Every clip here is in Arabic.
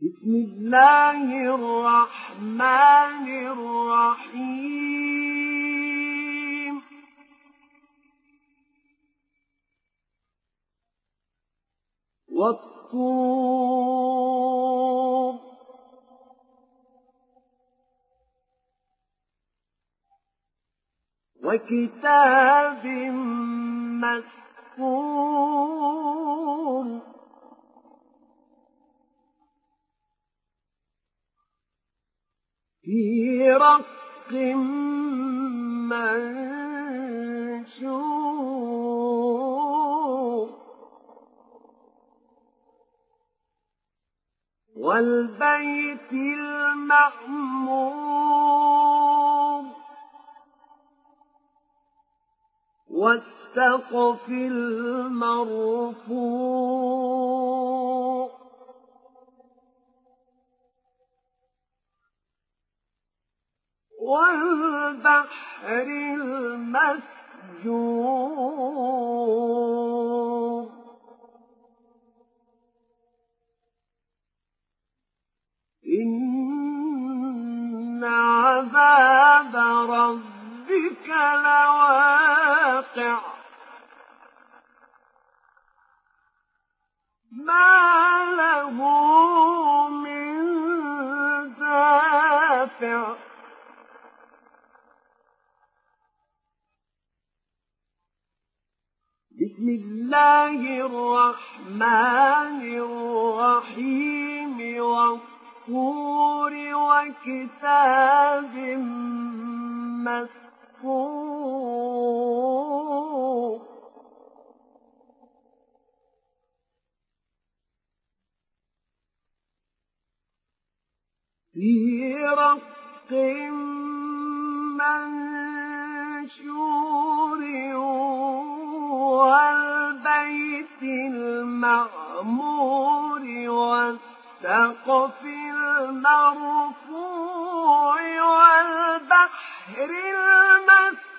بسم الله الرحمن الرحيم. والطور وكتاب مسكون في رق منشور. والبيت المعمور. والسقف المرفوع. والبحر المسجور. إن عذاب ربك لواقع. ما له من دافع الله الرحمن الرحيم والطور وكتاب مسكور في رق منشور والبيت المعمور والسقف المرفوع والبحر المسجور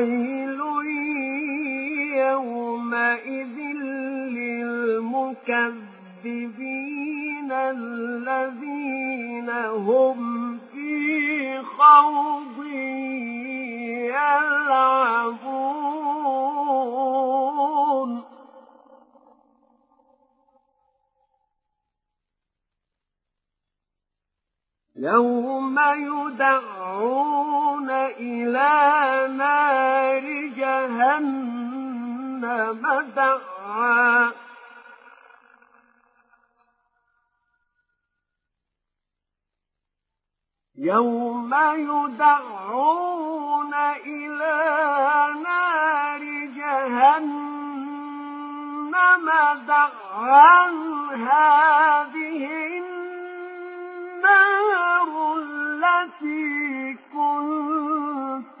عن جهنم دعا يوم يدعون إلى نار جهنم دعا هذه النار التي كنتم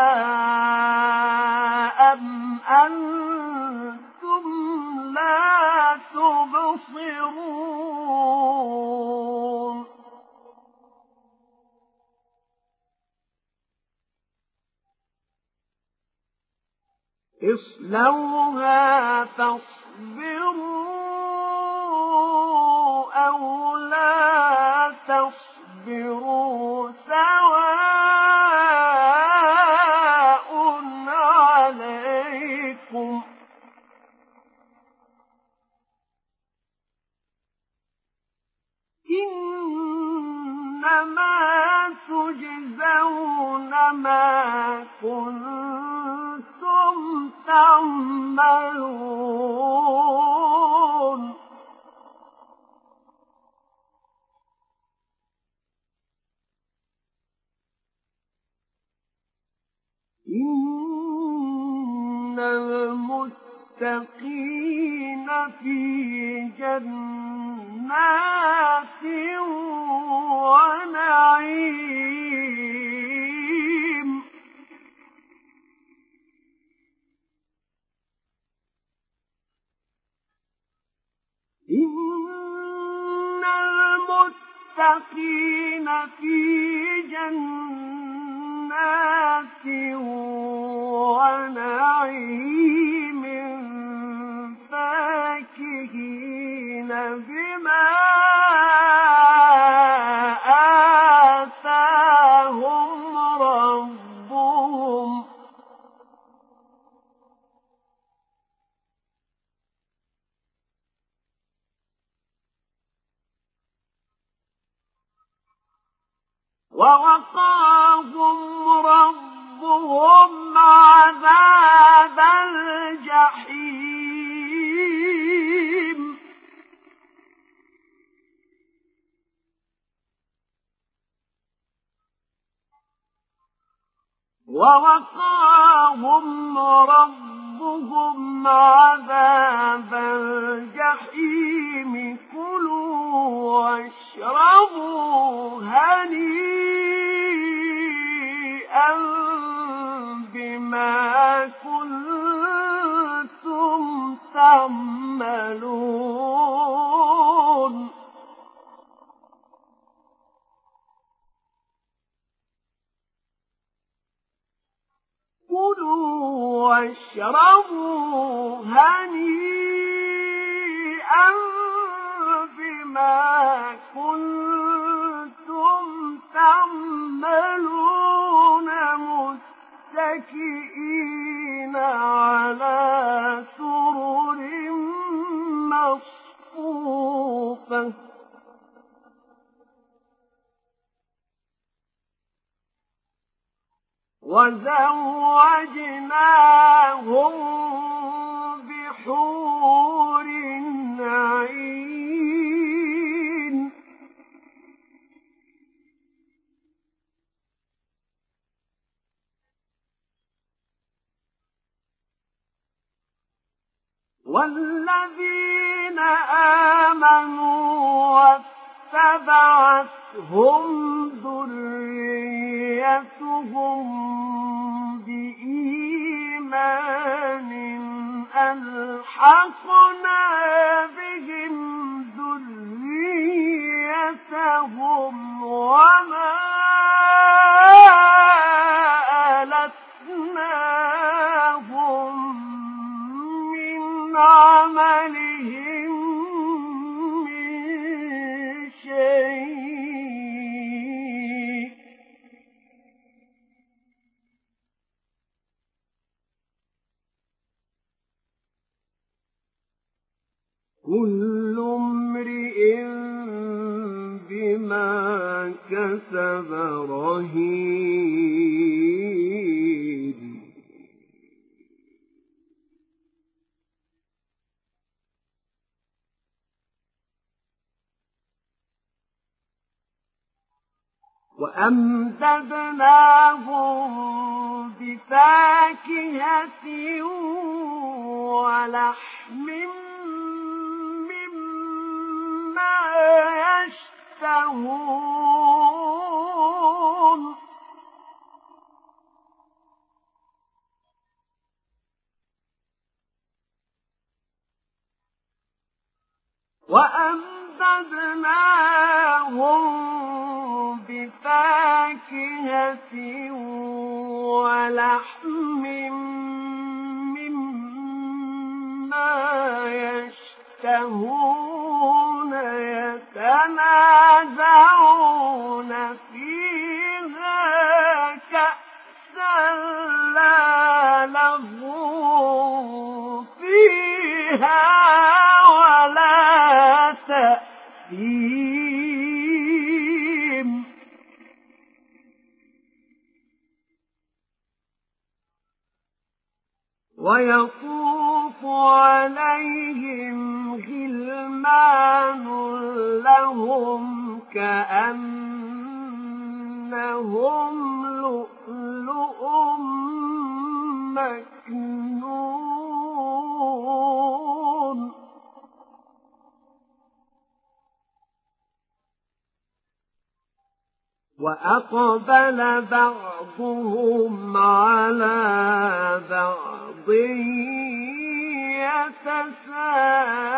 تعملون بما وزوجناهم بحور عين. والذين آمنوا فبعثهم ذريتهم بإيمان ألحقنا بهم ذريتهم وما وَمَتَّعْنَاهُمْ بِفَاكِهَةٍ وَلَحْمٍ مِّمَّا يَشْتَهُونَ وَأَمَّا فَأَمْدَدْنَاهُم بِفَاكِهَةٍ وَلَحْمٍ مِّمَّا يَشْتَهُونَ يَتَنَازَعُونَ فِيهَا كَأْسًا لَّا لَغْوٌ فِيهَا 一。بعضهم على بعض يتساءلون.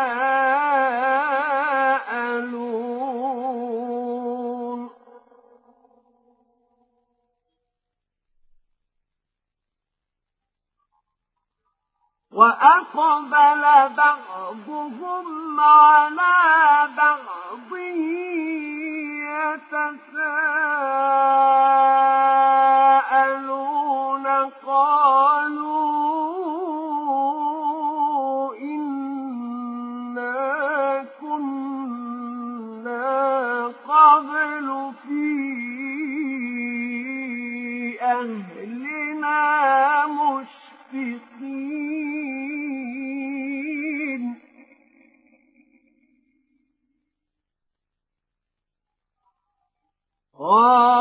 قالوا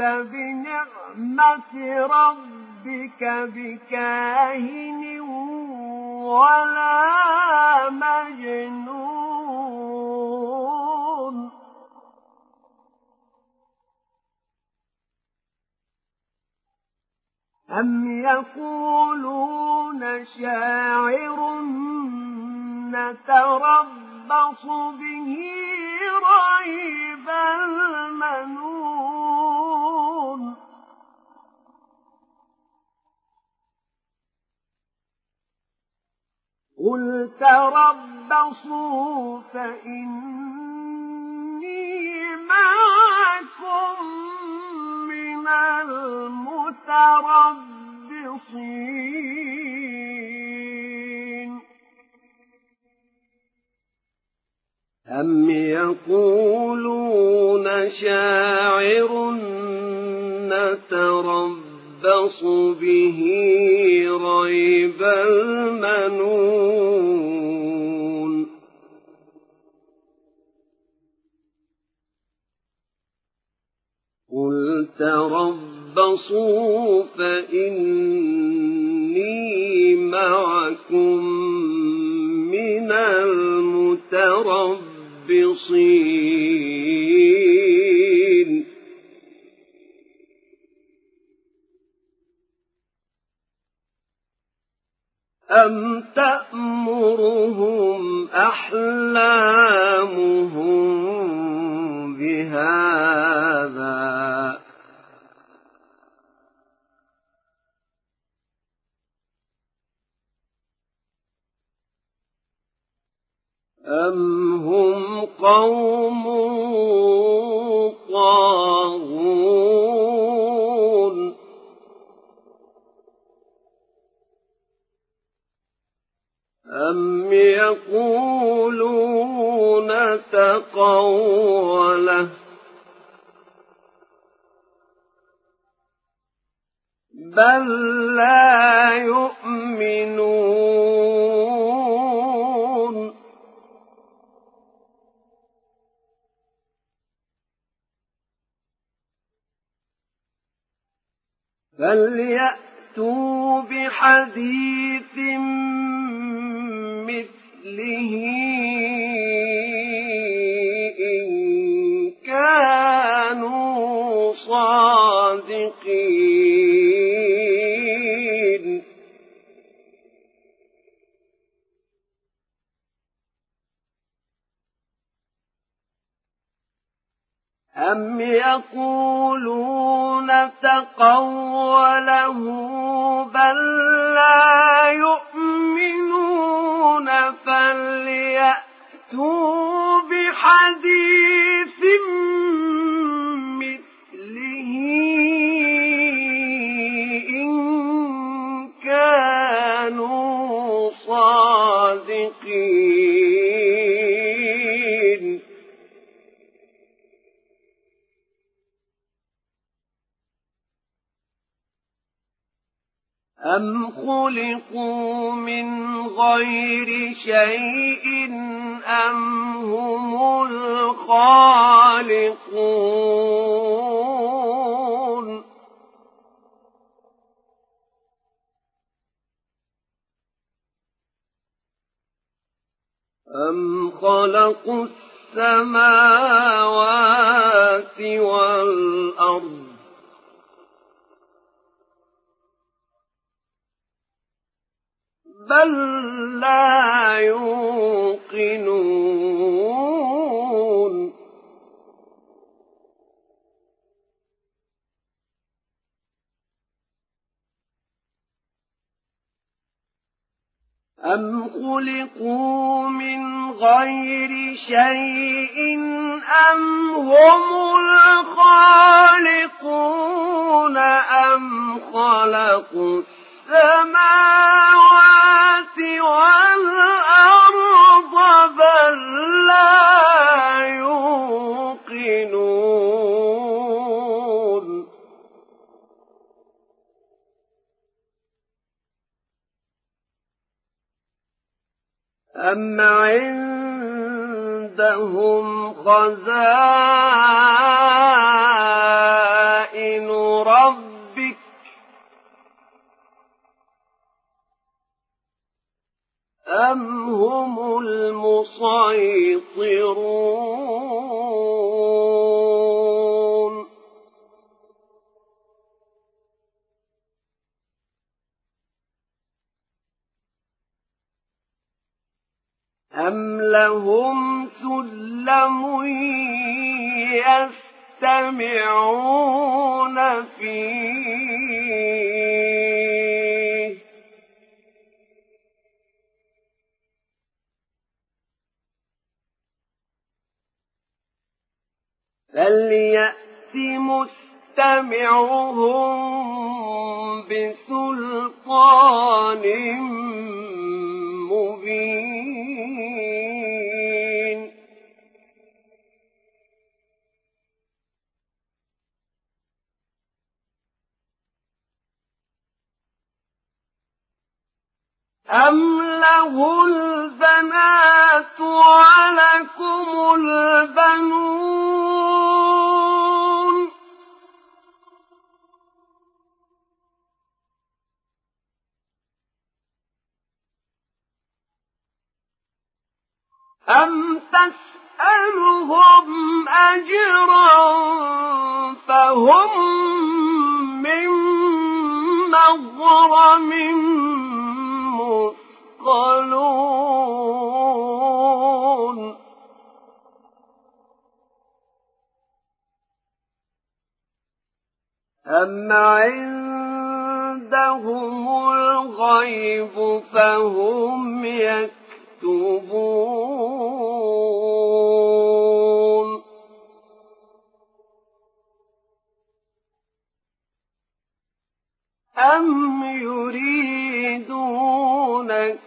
بنعمة ربك بكاهن ولا مجنون. أم يقولون شاعر نتربص به ريب المنون. قل تربصوا فإني معكم من المتربصين. أم يقولون شاعر نتربص به ريب المنون المتربصين أم تأمرهم أحلامهم هذا أم هم قوم طاغون أم يقولون تقوله بل لا يؤمنون فليأتوا بحديث مثله أم يقولون تقوله بل لا يؤمنون فليأتوا السماوات والأرض. بل لا يوقنون أم خلقوا من غير شيء أم هم الخالقون أم خلقوا السماوات والأرض بل لا يوقنون أم عندهم خزائن ربك أم هم المسيطرون أم لهم سلم يستمعون فيه فليأت مستمعهم بسلطان أم له البنات ولكم البنون أم تسألهم أجرا فهم من مغرم يثقلون أم عندهم الغيب فهم يكتبون أم يريدون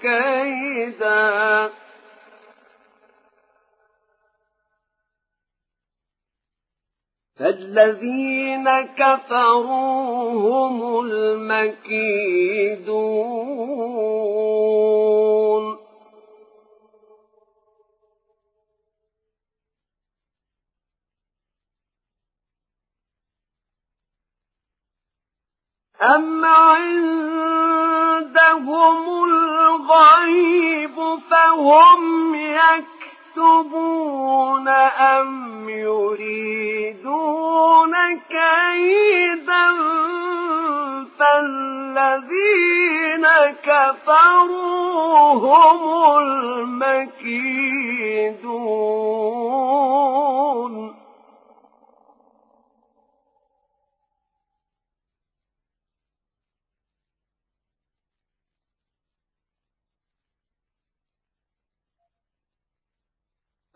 كيداً؟ فالذين كفروا هم المكيدون. أم عندهم الغيب فهم يكتبون أم يريدون كيدا فالذين كفروا هم المكيدون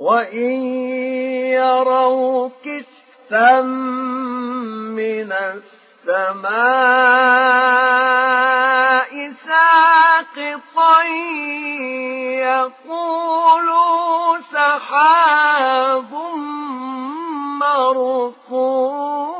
وإن يروا كسفا من السماء ساقطا يقولوا سحاب مرقوم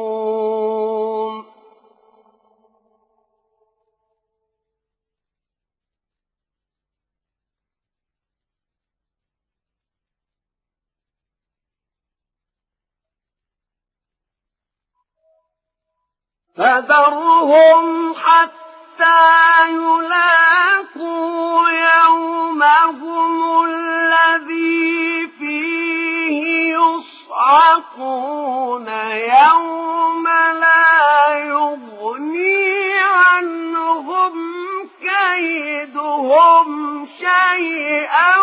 فذرهم حتى يلاقوا يومهم الذي فيه يصعقون يوم لا يغني عنهم كيدهم شيئا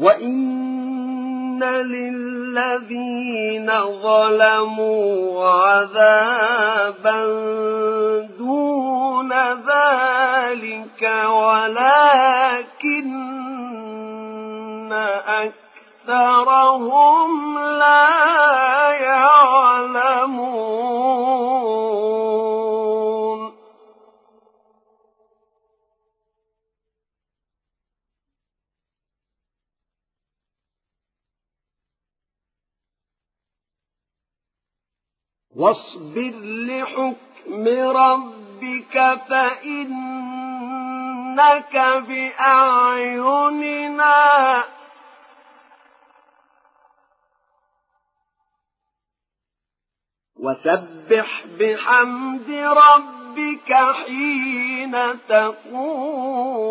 وإن للذين ظلموا عذابا دون ذلك ولكن أكثرهم لا يعلمون واصبر لحكم ربك فإنك بأعيننا. وسبح بحمد ربك حين تقوم.